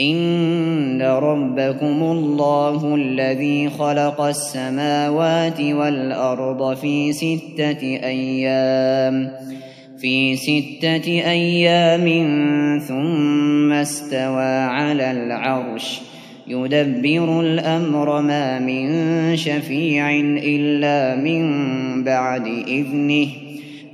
إن ربكم الله الذي خلق السماوات والأرض في ستة أيام في ستة أيام ثم استوى على العرش يدبر الأمر ما من شفيع إلا من بعد إذنه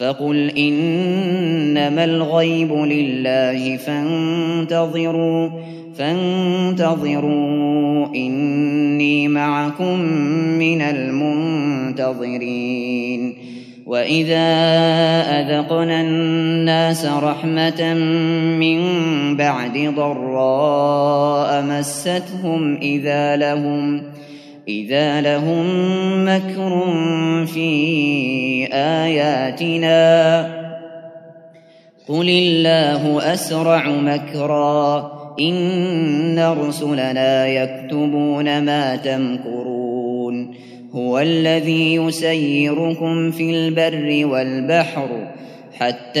فقل إنما الغيب لله فانتظروا فانتظروا إني معكم من المنتظرين. وإذا أذقنا الناس رحمة من بعد ضراء مستهم إذا لهم إذا لهم مكر في آياتنا قل الله أسرع مكرا إن رسلنا يكتبون ما تمكرون هو الذي يسيركم في البر والبحر حتى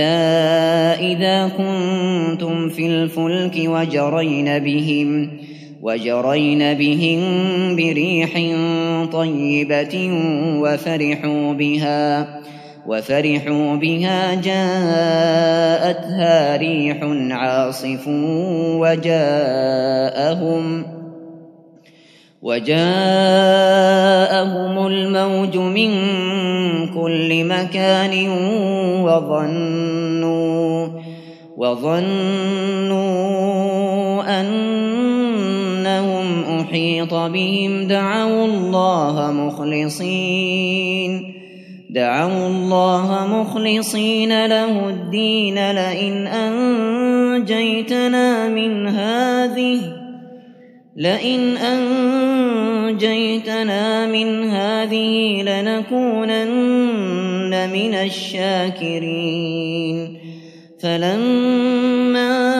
إذا كنتم في الفلك وجرين بهم وجرين بهم بريح طيبة وفرحوا بها وفرحوا بها جاءتها ريح عاصف وجاءهم وجاءهم الموج من كل مكان وظنوا وظنوا أنهم أحيط بهم. دعوا الله مخلصين. دعوا الله مخلصين له الدين. لئن أنجيتنا من هذه لئن أنجيتنا من هذه لنكونن من الشاكرين. فلما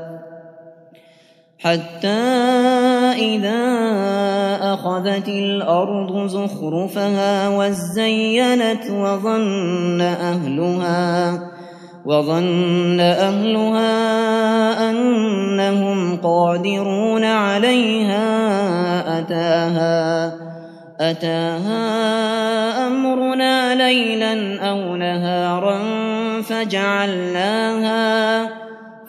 حتى إذا أخذت الأرض زخرفها وزينت وظن أهلها وظن أهلها أنهم قادرون عليها أتاها أتاها أمرنا ليلا أو نهارا فجعلناها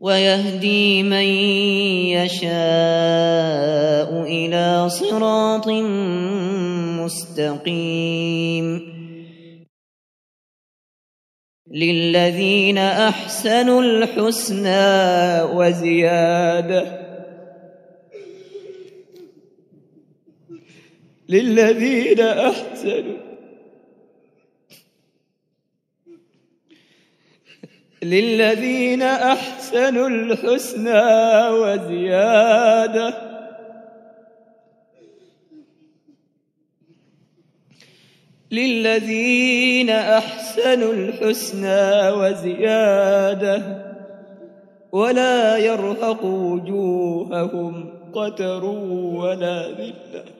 ويهدي من يشاء إلى صراط مستقيم. للذين أحسنوا الحسنى وزيادة. للذين أحسنوا للذين أحسنوا الحسنى وزيادة. للذين أحسنوا الحسنى وزيادة. ولا يرهق وجوههم قتر ولا ذلة.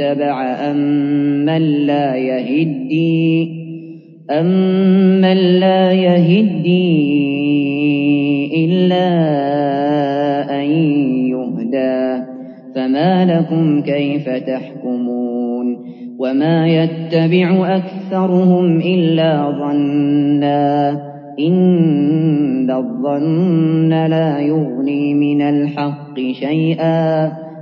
أم من لا يهدي أمن لا يهدي إلا أن يهدى. فما لكم كيف تحكمون؟ وما يتبع أكثرهم إلا ظنا. إن الظن لا يغني من الحق شيئا.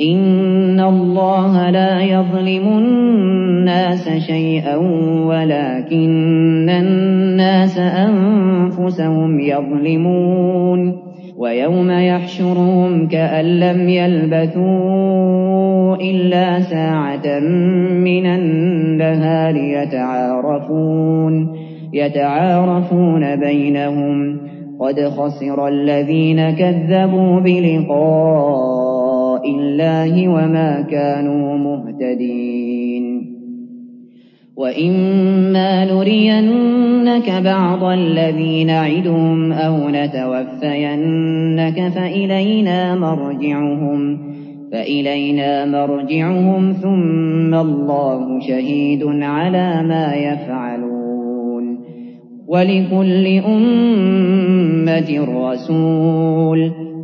إن الله لا يظلم الناس شيئا ولكن الناس أنفسهم يظلمون ويوم يحشرهم كأن لم يلبثوا إلا ساعة من النهار يتعارفون يتعارفون بينهم قد خسر الذين كذبوا بلقاء الله وما كانوا مهتدين وإما نرينك بعض الذين نعدهم أو نتوفينك فإلينا مرجعهم فإلينا مرجعهم ثم الله شهيد على ما يفعلون ولكل أمة رسول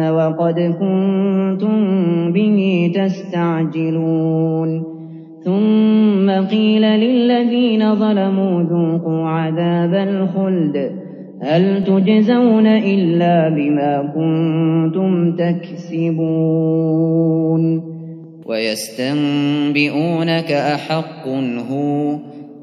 الآن وقد كنتم به تستعجلون ثم قيل للذين ظلموا ذوقوا عذاب الخلد هل تجزون إلا بما كنتم تكسبون ويستنبئونك أحق هو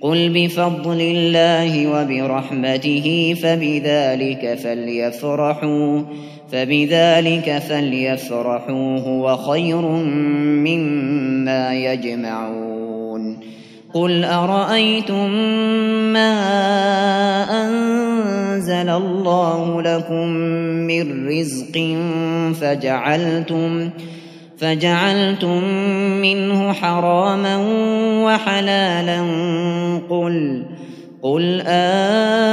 قل بفضل الله وبرحمته فبذلك فليفرحوا فبذلك فليفرحوا هو خير مما يجمعون. قل أرأيتم ما أنزل الله لكم من رزق فجعلتم فجعلتم منه حراما وحلالا قل قل آه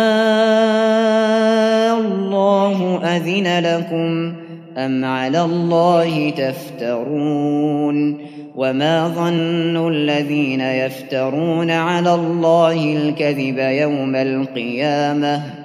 الله أذن لكم أم على الله تفترون وما ظن الذين يفترون على الله الكذب يوم القيامة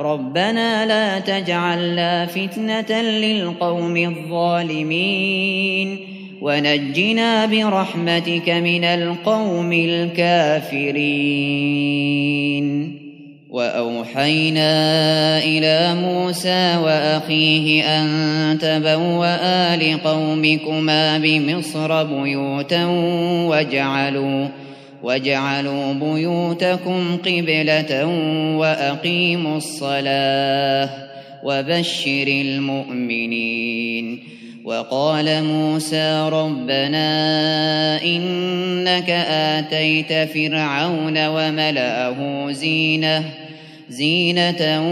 ربنا لا تجعلنا فتنة للقوم الظالمين. ونجنا برحمتك من القوم الكافرين. وأوحينا إلى موسى وأخيه أن تبوأ لقومكما بمصر بيوتا واجعلوا واجعلوا بيوتكم قبلة وأقيموا الصلاة وبشر المؤمنين وقال موسى ربنا إنك آتيت فرعون وملأه زينة زينة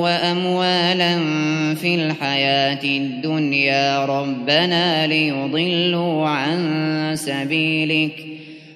وأموالا في الحياة الدنيا ربنا ليضلوا عن سبيلك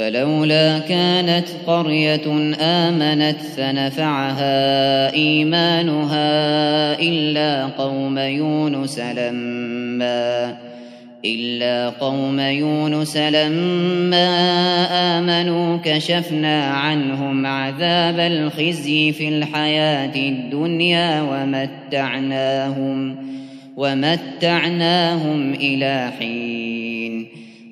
فلولا كانت قرية آمنت فنفعها إيمانها إلا قوم يونس لما إلا قوم يونس لما آمنوا كشفنا عنهم عذاب الخزي في الحياة الدنيا ومتعناهم ومتعناهم إلى حين